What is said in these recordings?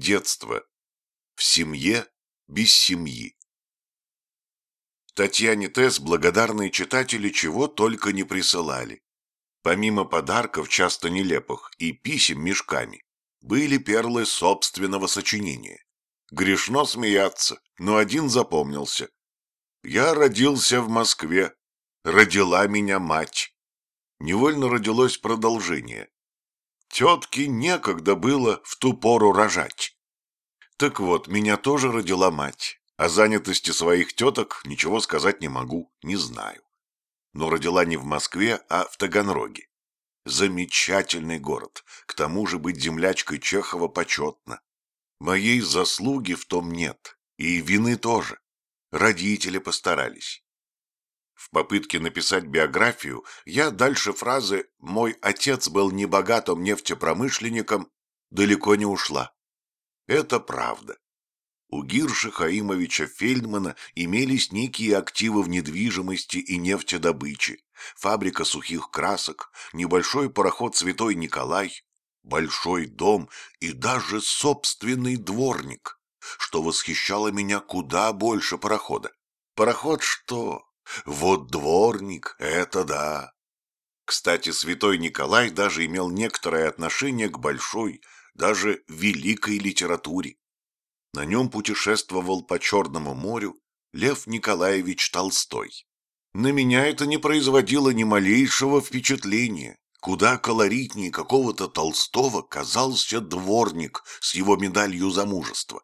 Детство. В семье без семьи. Татьяне Тесс благодарные читатели чего только не присылали. Помимо подарков, часто нелепых, и писем мешками, были перлы собственного сочинения. Грешно смеяться, но один запомнился. Я родился в Москве. Родила меня мать. Невольно родилось продолжение. Тетке некогда было в ту пору рожать. Так вот, меня тоже родила мать. О занятости своих теток ничего сказать не могу, не знаю. Но родила не в Москве, а в Таганроге. Замечательный город, к тому же быть землячкой Чехова почетно. Моей заслуги в том нет, и вины тоже. Родители постарались. В попытке написать биографию я дальше фразы «мой отец был небогатым нефтепромышленником» далеко не ушла. Это правда. У Гирша Хаимовича Фельдмана имелись некие активы в недвижимости и нефтедобыче, фабрика сухих красок, небольшой пароход «Святой Николай», большой дом и даже собственный дворник, что восхищало меня куда больше парохода. Пароход что? Вот дворник, это да. Кстати, святой Николай даже имел некоторое отношение к большой, даже великой литературе. На нем путешествовал по Черному морю Лев Николаевич Толстой. На меня это не производило ни малейшего впечатления. Куда колоритнее какого-то Толстого казался дворник с его медалью за мужество.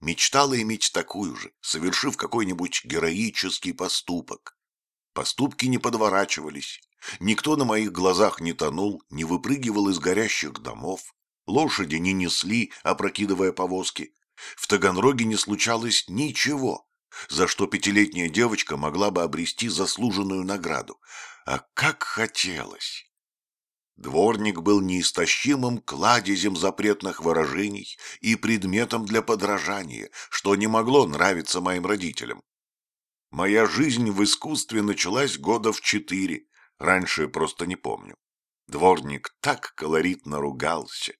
Мечтала иметь такую же, совершив какой-нибудь героический поступок. Поступки не подворачивались. Никто на моих глазах не тонул, не выпрыгивал из горящих домов. Лошади не несли, опрокидывая повозки. В Таганроге не случалось ничего, за что пятилетняя девочка могла бы обрести заслуженную награду. А как хотелось! Дворник был неистощимым кладезем запретных выражений и предметом для подражания, что не могло нравиться моим родителям. Моя жизнь в искусстве началась года в четыре, раньше просто не помню. Дворник так колоритно ругался.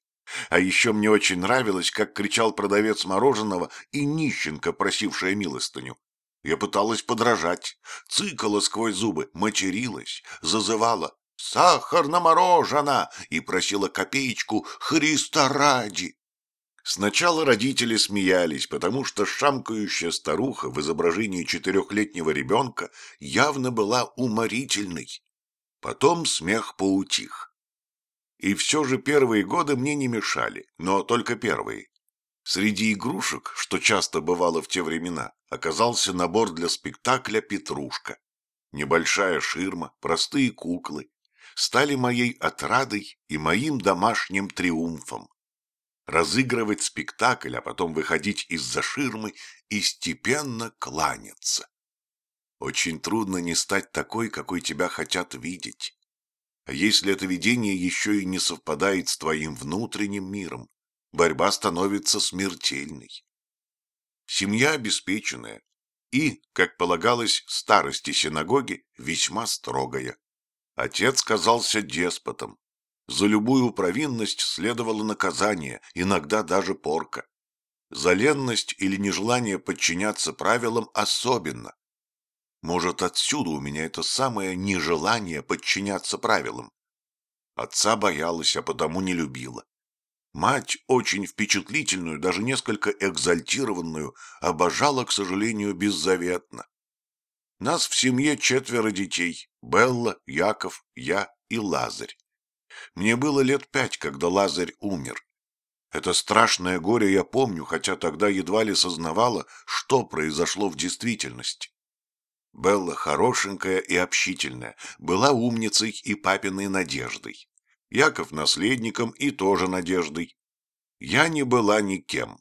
А еще мне очень нравилось, как кричал продавец мороженого и нищенка, просившая милостыню. Я пыталась подражать, цикала сквозь зубы, материлась, зазывала сахар на мороженое и просила копеечку Христа ради. Сначала родители смеялись, потому что шамкающая старуха в изображении четырехлетнего ребенка явно была уморительной. Потом смех поутих. И все же первые годы мне не мешали, но только первые. Среди игрушек, что часто бывало в те времена, оказался набор для спектакля «Петрушка». Небольшая ширма, простые куклы, стали моей отрадой и моим домашним триумфом. Разыгрывать спектакль, а потом выходить из-за ширмы и степенно кланяться. Очень трудно не стать такой, какой тебя хотят видеть. А если это видение еще и не совпадает с твоим внутренним миром, борьба становится смертельной. Семья обеспеченная и, как полагалось, старости синагоги весьма строгая. Отец казался деспотом. За любую провинность следовало наказание, иногда даже порка. За ленность или нежелание подчиняться правилам особенно. Может, отсюда у меня это самое нежелание подчиняться правилам. Отца боялась, а потому не любила. Мать, очень впечатлительную, даже несколько экзальтированную, обожала, к сожалению, беззаветно. Нас в семье четверо детей – Белла, Яков, я и Лазарь. Мне было лет пять, когда Лазарь умер. Это страшное горе я помню, хотя тогда едва ли сознавала, что произошло в действительности. Белла хорошенькая и общительная, была умницей и папиной надеждой. Яков наследником и тоже надеждой. Я не была никем.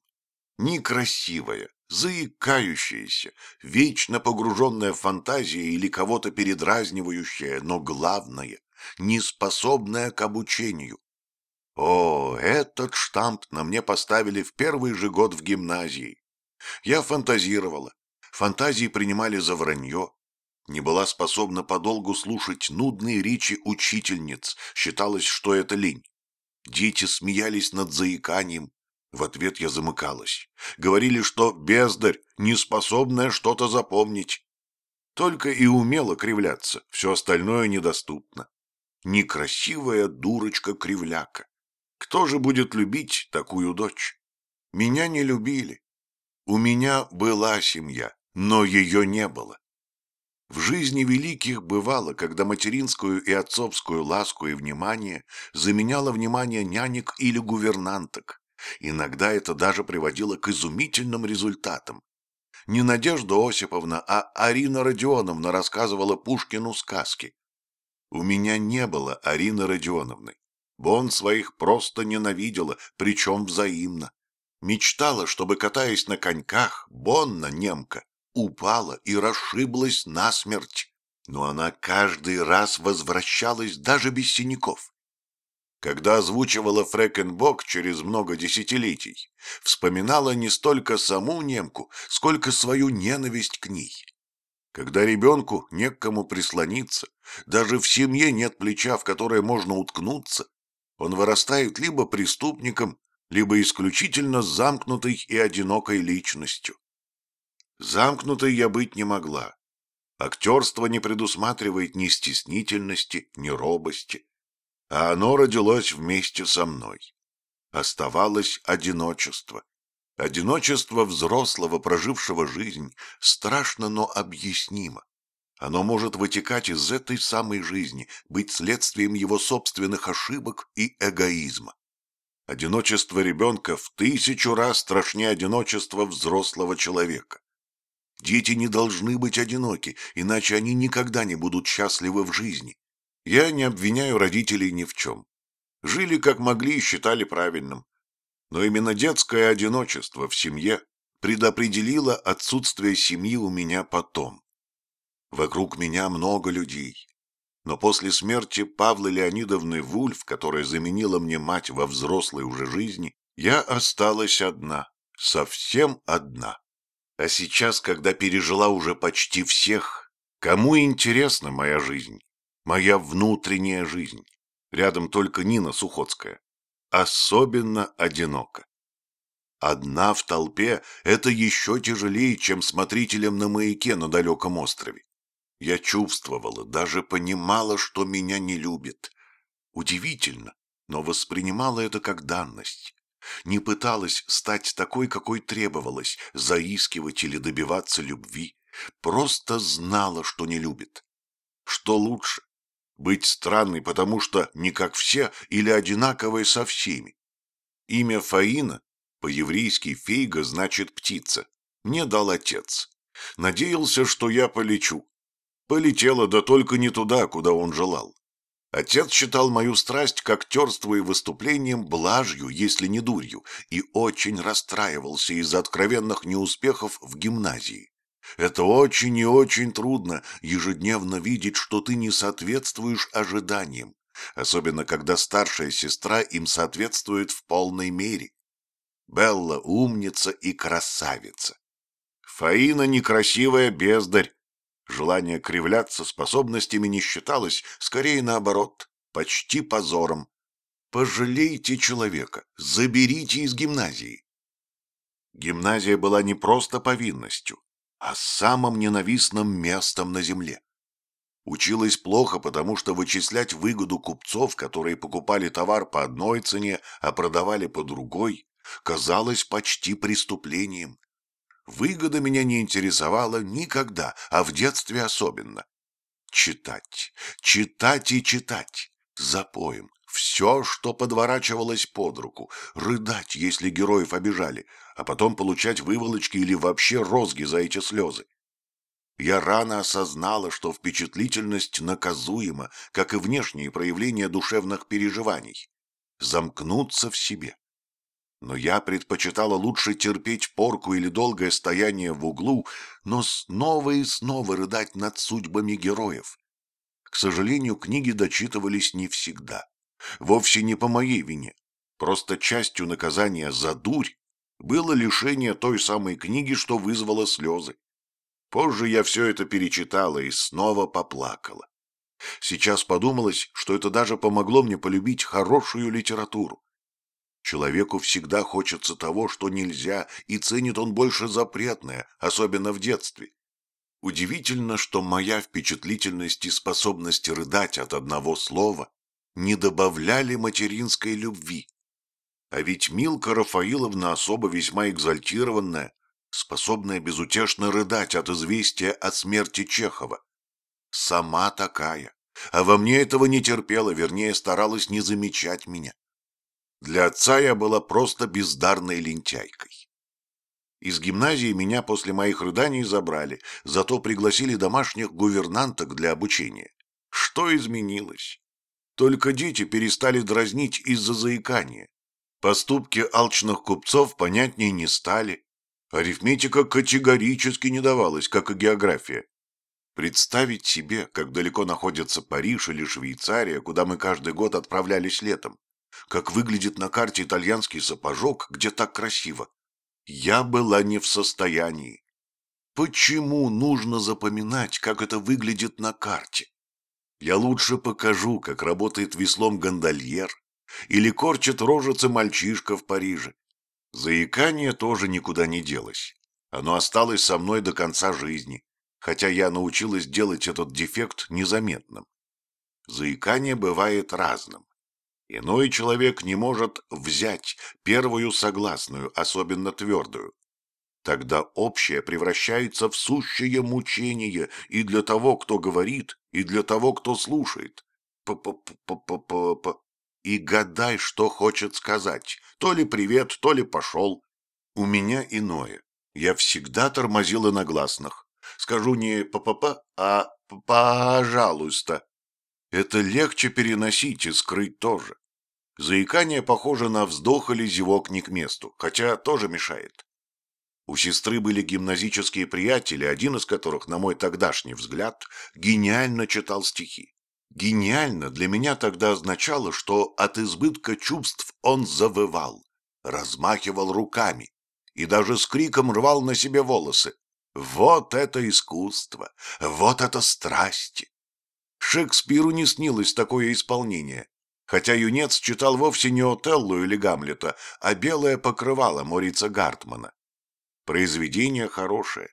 Ни красивая, заикающаяся, вечно погруженная в фантазии или кого-то передразнивающая, но главное, неспособная к обучению. О, этот штамп на мне поставили в первый же год в гимназии. Я фантазировала. Фантазии принимали за вранье. Не была способна подолгу слушать нудные речи учительниц, считалось, что это лень. Дети смеялись над заиканием, В ответ я замыкалась. Говорили, что бездарь, неспособная что-то запомнить. Только и умела кривляться, все остальное недоступно. Некрасивая дурочка-кривляка. Кто же будет любить такую дочь? Меня не любили. У меня была семья, но ее не было. В жизни великих бывало, когда материнскую и отцовскую ласку и внимание заменяло внимание нянек или гувернанток. Иногда это даже приводило к изумительным результатам. Не Надежда Осиповна, а Арина Родионовна рассказывала Пушкину сказки. У меня не было Арины Родионовны. Бон своих просто ненавидела, причем взаимно. Мечтала, чтобы, катаясь на коньках, Бонна, немка, упала и расшиблась насмерть. Но она каждый раз возвращалась даже без синяков. Когда озвучивала Фрэкенбок через много десятилетий, вспоминала не столько саму немку, сколько свою ненависть к ней. Когда ребенку не к кому прислониться, даже в семье нет плеча, в которое можно уткнуться, он вырастает либо преступником, либо исключительно замкнутой и одинокой личностью. Замкнутой я быть не могла. Актерство не предусматривает ни стеснительности, ни робости. А оно родилось вместе со мной. Оставалось одиночество. Одиночество взрослого, прожившего жизнь, страшно, но объяснимо. Оно может вытекать из этой самой жизни, быть следствием его собственных ошибок и эгоизма. Одиночество ребенка в тысячу раз страшнее одиночества взрослого человека. Дети не должны быть одиноки, иначе они никогда не будут счастливы в жизни. Я не обвиняю родителей ни в чем. Жили как могли и считали правильным. Но именно детское одиночество в семье предопределило отсутствие семьи у меня потом. Вокруг меня много людей. Но после смерти Павлы Леонидовны Вульф, которая заменила мне мать во взрослой уже жизни, я осталась одна, совсем одна. А сейчас, когда пережила уже почти всех, кому интересна моя жизнь, моя внутренняя жизнь? Рядом только Нина Сухоцкая. Особенно одиноко. Одна в толпе – это еще тяжелее, чем смотрителем на маяке на далеком острове. Я чувствовала, даже понимала, что меня не любит. Удивительно, но воспринимала это как данность не пыталась стать такой, какой требовалось, заискивать или добиваться любви, просто знала, что не любит. Что лучше? Быть странной, потому что не как все или одинаковой со всеми. Имя Фаина, по-еврейски фейга, значит птица, мне дал отец. Надеялся, что я полечу. Полетела, да только не туда, куда он желал. Отец считал мою страсть к актерству и выступлениям блажью, если не дурью, и очень расстраивался из-за откровенных неуспехов в гимназии. Это очень и очень трудно ежедневно видеть, что ты не соответствуешь ожиданиям, особенно когда старшая сестра им соответствует в полной мере. Белла умница и красавица. Фаина некрасивая бездарь, Желание кривляться способностями не считалось, скорее наоборот, почти позором. Пожалейте человека, заберите из гимназии. Гимназия была не просто повинностью, а самым ненавистным местом на земле. Училась плохо, потому что вычислять выгоду купцов, которые покупали товар по одной цене, а продавали по другой, казалось почти преступлением. Выгода меня не интересовала никогда, а в детстве особенно. Читать, читать и читать, запоем, все, что подворачивалось под руку, рыдать, если героев обижали, а потом получать выволочки или вообще розги за эти слезы. Я рано осознала, что впечатлительность наказуема, как и внешние проявления душевных переживаний. Замкнуться в себе, но я предпочитала лучше терпеть порку или долгое стояние в углу, но снова и снова рыдать над судьбами героев. К сожалению, книги дочитывались не всегда. Вовсе не по моей вине. Просто частью наказания за дурь было лишение той самой книги, что вызвало слезы. Позже я все это перечитала и снова поплакала. Сейчас подумалось, что это даже помогло мне полюбить хорошую литературу. Человеку всегда хочется того, что нельзя, и ценит он больше запретное, особенно в детстве. Удивительно, что моя впечатлительность и способность рыдать от одного слова не добавляли материнской любви. А ведь Милка Рафаиловна особо весьма экзальтированная, способная безутешно рыдать от известия о смерти Чехова. Сама такая, а во мне этого не терпела, вернее, старалась не замечать меня. Для отца я была просто бездарной лентяйкой. Из гимназии меня после моих рыданий забрали, зато пригласили домашних гувернанток для обучения. Что изменилось? Только дети перестали дразнить из-за заикания. Поступки алчных купцов понятнее не стали. Арифметика категорически не давалась, как и география. Представить себе, как далеко находятся Париж или Швейцария, куда мы каждый год отправлялись летом, как выглядит на карте итальянский сапожок, где так красиво. Я была не в состоянии. Почему нужно запоминать, как это выглядит на карте? Я лучше покажу, как работает веслом гондольер или корчит рожицы мальчишка в Париже. Заикание тоже никуда не делось. Оно осталось со мной до конца жизни, хотя я научилась делать этот дефект незаметным. Заикание бывает разным. Иной человек не может взять первую согласную, особенно твердую. Тогда общение превращается в сущее мучение и для того, кто говорит, и для того, кто слушает. П-п-п-п-п-п. И гадай, что хочет сказать. То ли привет, то ли пошел. У меня иное. Я всегда тормозила на гласных. Скажу не п-п-п, а пожалуйста. Это легче переносить и скрыть тоже. Заикание похоже на вздох или зевок не к месту, хотя тоже мешает. У сестры были гимназические приятели, один из которых, на мой тогдашний взгляд, гениально читал стихи. Гениально для меня тогда означало, что от избытка чувств он завывал, размахивал руками и даже с криком рвал на себе волосы. Вот это искусство! Вот это страсти! Шекспиру не снилось такое исполнение, хотя юнец читал вовсе не Отеллу или Гамлета, а «Белое покрывало» Морица Гартмана. Произведение хорошее,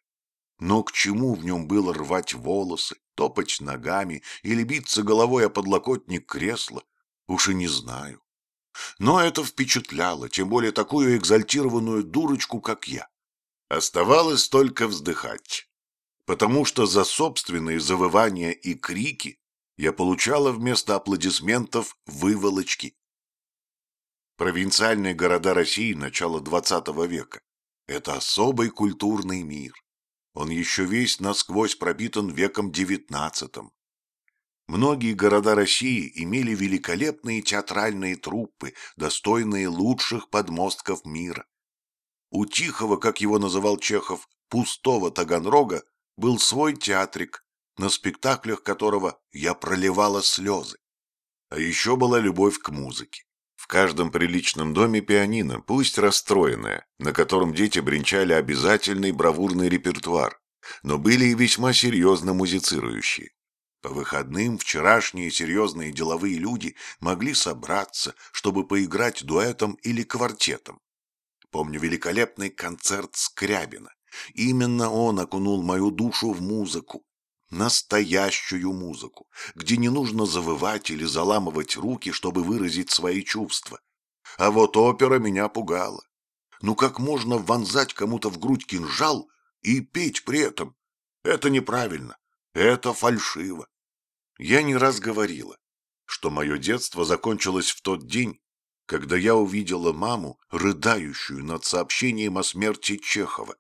но к чему в нем было рвать волосы, топать ногами или биться головой о подлокотник кресла, уж и не знаю. Но это впечатляло, тем более такую экзальтированную дурочку, как я. Оставалось только вздыхать, потому что за собственные завывания и крики я получала вместо аплодисментов выволочки. Провинциальные города России начала XX века – это особый культурный мир. Он еще весь насквозь пропитан веком XIX. Многие города России имели великолепные театральные труппы, достойные лучших подмостков мира. У Тихого, как его называл Чехов, пустого Таганрога, был свой театрик, на спектаклях которого я проливала слезы. А еще была любовь к музыке. В каждом приличном доме пианино, пусть расстроенное, на котором дети бренчали обязательный бравурный репертуар, но были и весьма серьезно музицирующие. По выходным вчерашние серьезные деловые люди могли собраться, чтобы поиграть дуэтом или квартетом. Помню великолепный концерт Скрябина. Именно он окунул мою душу в музыку, настоящую музыку, где не нужно завывать или заламывать руки, чтобы выразить свои чувства. А вот опера меня пугала. Ну как можно вонзать кому-то в грудь кинжал и петь при этом? Это неправильно, это фальшиво. Я не раз говорила, что мое детство закончилось в тот день, когда я увидела маму, рыдающую над сообщением о смерти Чехова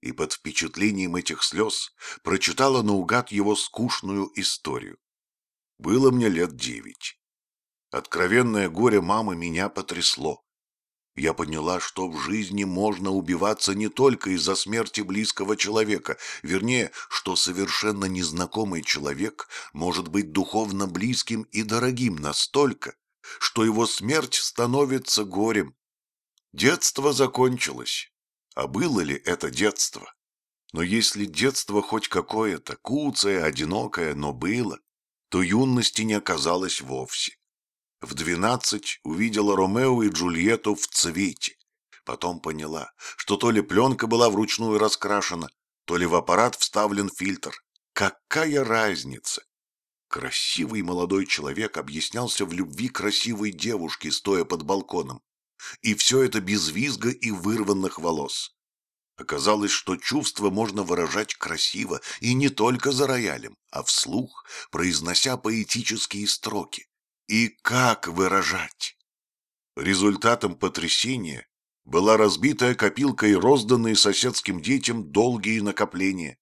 и под впечатлением этих слез прочитала наугад его скучную историю. Было мне лет девять. Откровенное горе мамы меня потрясло. Я поняла, что в жизни можно убиваться не только из-за смерти близкого человека, вернее, что совершенно незнакомый человек может быть духовно близким и дорогим настолько, что его смерть становится горем. Детство закончилось, а было ли это детство? Но если детство хоть какое-то, куцое, одинокое, но было, то юности не оказалось вовсе. В двенадцать увидела Ромео и Джульетту в цвете. Потом поняла, что то ли пленка была вручную раскрашена, то ли в аппарат вставлен фильтр. Какая разница? Красивый молодой человек объяснялся в любви красивой девушки, стоя под балконом. И все это без визга и вырванных волос. Оказалось, что чувства можно выражать красиво и не только за роялем, а вслух, произнося поэтические строки. И как выражать? Результатом потрясения была разбитая копилка и розданные соседским детям долгие накопления.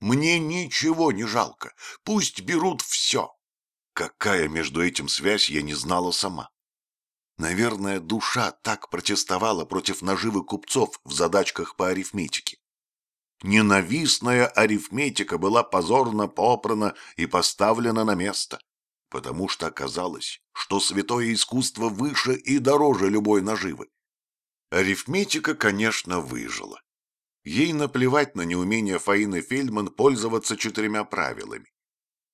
Мне ничего не жалко, пусть берут все. Какая между этим связь, я не знала сама. Наверное, душа так протестовала против наживы купцов в задачках по арифметике. Ненавистная арифметика была позорно попрана и поставлена на место, потому что оказалось, что святое искусство выше и дороже любой наживы. Арифметика, конечно, выжила. Ей наплевать на неумение Фаины Фельдман пользоваться четырьмя правилами.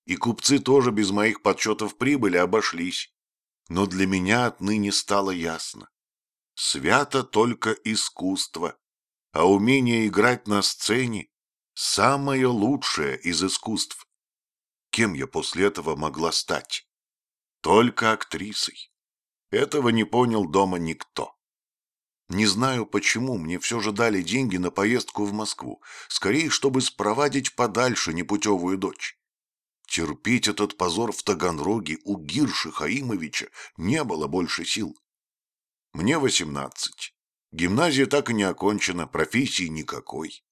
И купцы тоже без моих подсчетов прибыли обошлись. Но для меня отныне стало ясно. Свято только искусство, а умение играть на сцене – самое лучшее из искусств. Кем я после этого могла стать? Только актрисой. Этого не понял дома никто. Не знаю, почему мне все же дали деньги на поездку в Москву, скорее, чтобы спровадить подальше непутевую дочь. Терпеть этот позор в Таганроге у Гирши Хаимовича не было больше сил. Мне восемнадцать. Гимназия так и не окончена, профессии никакой.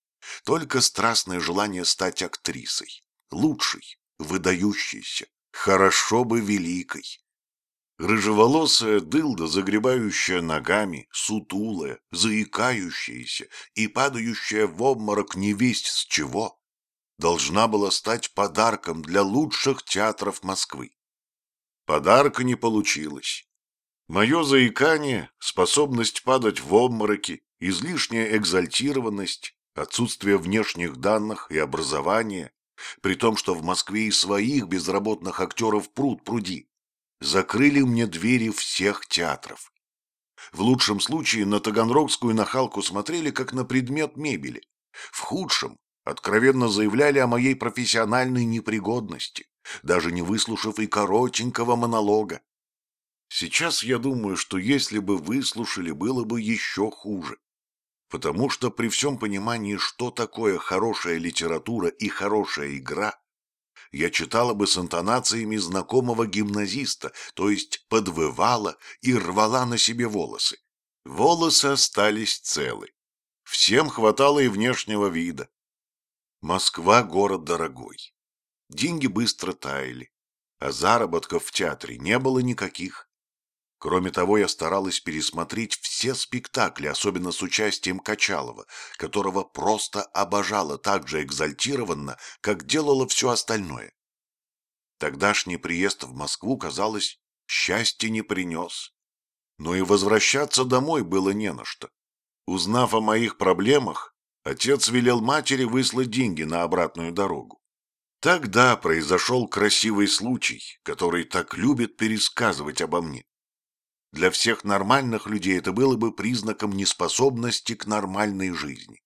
Только страстное желание стать актрисой. Лучшей, выдающейся, хорошо бы великой. Рыжеволосая дылда, загребающая ногами, сутулая, заикающаяся и падающая в обморок невесть с чего, должна была стать подарком для лучших театров Москвы. Подарка не получилось. Мое заикание, способность падать в обмороки, излишняя экзальтированность, отсутствие внешних данных и образования, при том, что в Москве и своих безработных актеров пруд пруди, закрыли мне двери всех театров. В лучшем случае на таганрогскую нахалку смотрели как на предмет мебели. В худшем откровенно заявляли о моей профессиональной непригодности, даже не выслушав и коротенького монолога. Сейчас я думаю, что если бы выслушали, было бы еще хуже. Потому что при всем понимании, что такое хорошая литература и хорошая игра, я читала бы с интонациями знакомого гимназиста, то есть подвывала и рвала на себе волосы. Волосы остались целы. Всем хватало и внешнего вида. Москва – город дорогой. Деньги быстро таяли, а заработков в театре не было никаких. Кроме того, я старалась пересмотреть все спектакли, особенно с участием Качалова, которого просто обожала так же экзальтированно, как делала все остальное. Тогдашний приезд в Москву, казалось, счастья не принес. Но и возвращаться домой было не на что. Узнав о моих проблемах, Отец велел матери выслать деньги на обратную дорогу. Тогда произошел красивый случай, который так любят пересказывать обо мне. Для всех нормальных людей это было бы признаком неспособности к нормальной жизни.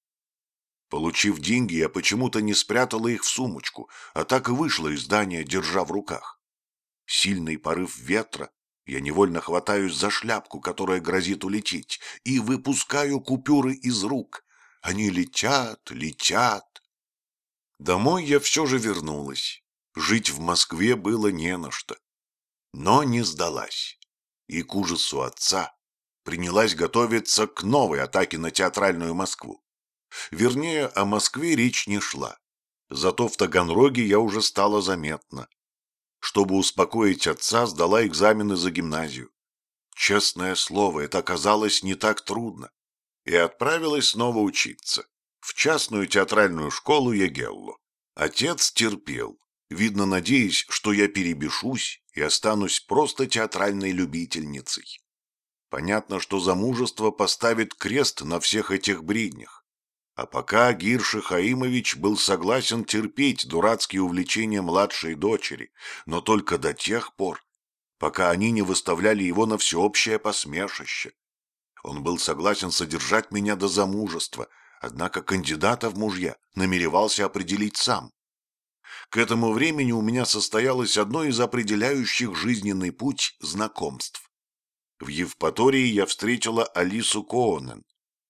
Получив деньги, я почему-то не спрятала их в сумочку, а так и вышла из здания, держа в руках. Сильный порыв ветра, я невольно хватаюсь за шляпку, которая грозит улететь, и выпускаю купюры из рук, они летят, летят. Домой я все же вернулась. Жить в Москве было не на что. Но не сдалась. И к ужасу отца принялась готовиться к новой атаке на театральную Москву. Вернее, о Москве речь не шла. Зато в Таганроге я уже стала заметна. Чтобы успокоить отца, сдала экзамены за гимназию. Честное слово, это оказалось не так трудно и отправилась снова учиться в частную театральную школу Егелло. Отец терпел, видно, надеясь, что я перебешусь и останусь просто театральной любительницей. Понятно, что замужество поставит крест на всех этих бреднях. А пока Гирша Хаимович был согласен терпеть дурацкие увлечения младшей дочери, но только до тех пор, пока они не выставляли его на всеобщее посмешище. Он был согласен содержать меня до замужества, однако кандидата в мужья намеревался определить сам. К этому времени у меня состоялось одно из определяющих жизненный путь знакомств. В Евпатории я встретила Алису Коонен,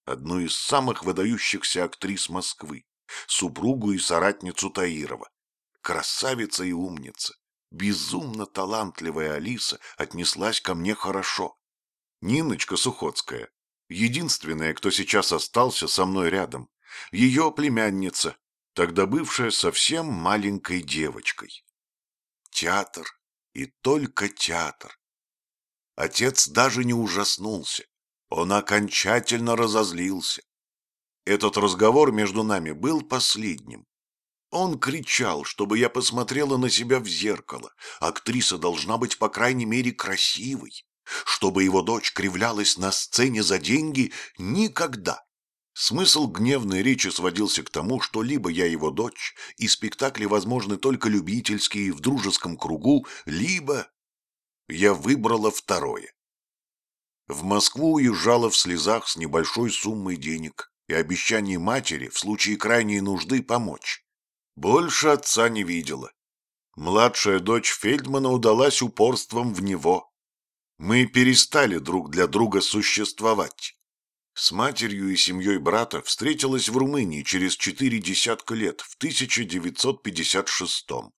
одну из самых выдающихся актрис Москвы, супругу и соратницу Таирова. Красавица и умница, безумно талантливая Алиса отнеслась ко мне хорошо. Ниночка Сухоцкая, единственная, кто сейчас остался со мной рядом, ее племянница, тогда бывшая совсем маленькой девочкой. Театр и только театр. Отец даже не ужаснулся, он окончательно разозлился. Этот разговор между нами был последним. Он кричал, чтобы я посмотрела на себя в зеркало. Актриса должна быть, по крайней мере, красивой. Чтобы его дочь кривлялась на сцене за деньги – никогда. Смысл гневной речи сводился к тому, что либо я его дочь, и спектакли возможны только любительские, в дружеском кругу, либо... Я выбрала второе. В Москву уезжала в слезах с небольшой суммой денег и обещанием матери в случае крайней нужды помочь. Больше отца не видела. Младшая дочь Фельдмана удалась упорством в него. Мы перестали друг для друга существовать. С матерью и семьей брата встретилась в Румынии через четыре десятка лет, в 1956 -м.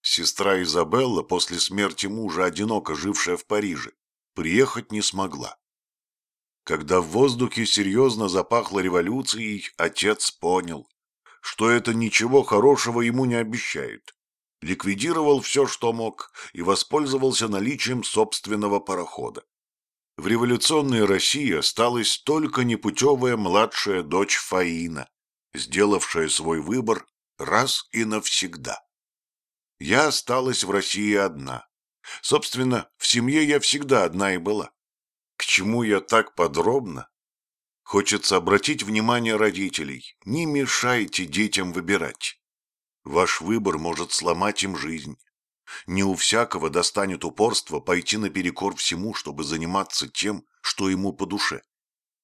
Сестра Изабелла, после смерти мужа, одиноко жившая в Париже, приехать не смогла. Когда в воздухе серьезно запахло революцией, отец понял, что это ничего хорошего ему не обещает ликвидировал все, что мог, и воспользовался наличием собственного парохода. В революционной России осталась только непутевая младшая дочь Фаина, сделавшая свой выбор раз и навсегда. Я осталась в России одна. Собственно, в семье я всегда одна и была. К чему я так подробно? Хочется обратить внимание родителей. Не мешайте детям выбирать. Ваш выбор может сломать им жизнь. Не у всякого достанет упорство пойти наперекор всему, чтобы заниматься тем, что ему по душе.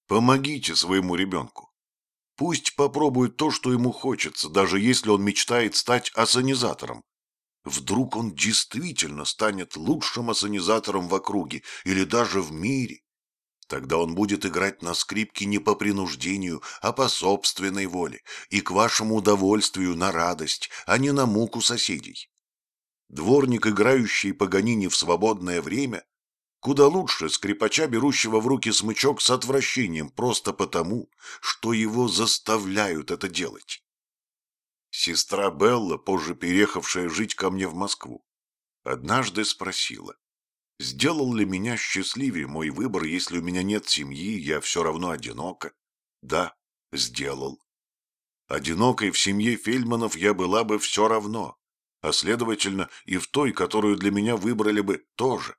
Помогите своему ребенку. Пусть попробует то, что ему хочется, даже если он мечтает стать ассанизатором. Вдруг он действительно станет лучшим ассанизатором в округе или даже в мире. Тогда он будет играть на скрипке не по принуждению, а по собственной воле, и к вашему удовольствию на радость, а не на муку соседей. Дворник, играющий Паганини в свободное время, куда лучше скрипача, берущего в руки смычок с отвращением, просто потому, что его заставляют это делать. Сестра Белла, позже переехавшая жить ко мне в Москву, однажды спросила, Сделал ли меня счастливее мой выбор, если у меня нет семьи, я все равно одинока? Да, сделал. Одинокой в семье Фельдманов я была бы все равно, а следовательно и в той, которую для меня выбрали бы, тоже.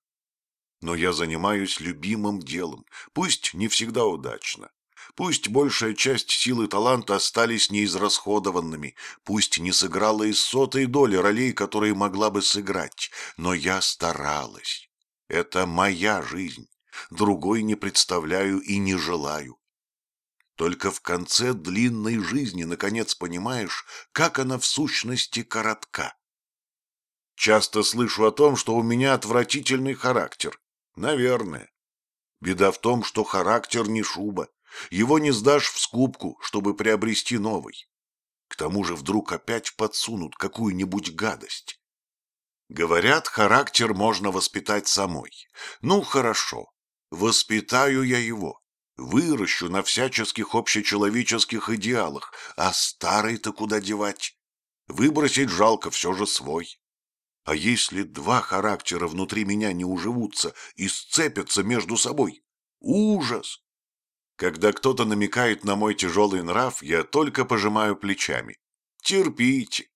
Но я занимаюсь любимым делом, пусть не всегда удачно. Пусть большая часть силы таланта остались неизрасходованными, пусть не сыграла и сотой доли ролей, которые могла бы сыграть, но я старалась. Это моя жизнь, другой не представляю и не желаю. Только в конце длинной жизни, наконец, понимаешь, как она в сущности коротка. Часто слышу о том, что у меня отвратительный характер. Наверное. Беда в том, что характер не шуба. Его не сдашь в скупку, чтобы приобрести новый. К тому же вдруг опять подсунут какую-нибудь гадость. Говорят, характер можно воспитать самой. Ну, хорошо. Воспитаю я его. Выращу на всяческих общечеловеческих идеалах. А старый-то куда девать? Выбросить жалко все же свой. А если два характера внутри меня не уживутся и сцепятся между собой? Ужас! Когда кто-то намекает на мой тяжелый нрав, я только пожимаю плечами. Терпите.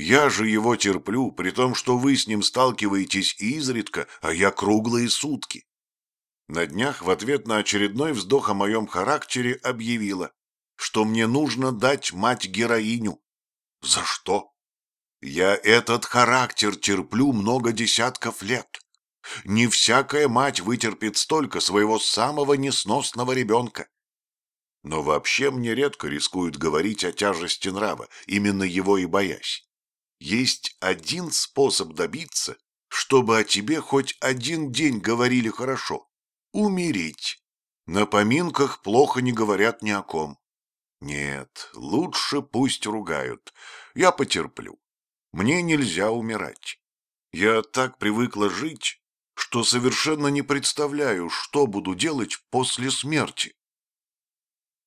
Я же его терплю, при том, что вы с ним сталкиваетесь изредка, а я круглые сутки. На днях в ответ на очередной вздох о моем характере объявила, что мне нужно дать мать-героиню. За что? Я этот характер терплю много десятков лет. Не всякая мать вытерпит столько своего самого несносного ребенка. Но вообще мне редко рискуют говорить о тяжести нрава, именно его и боясь. Есть один способ добиться, чтобы о тебе хоть один день говорили хорошо — умереть. На поминках плохо не говорят ни о ком. Нет, лучше пусть ругают. Я потерплю. Мне нельзя умирать. Я так привыкла жить, что совершенно не представляю, что буду делать после смерти.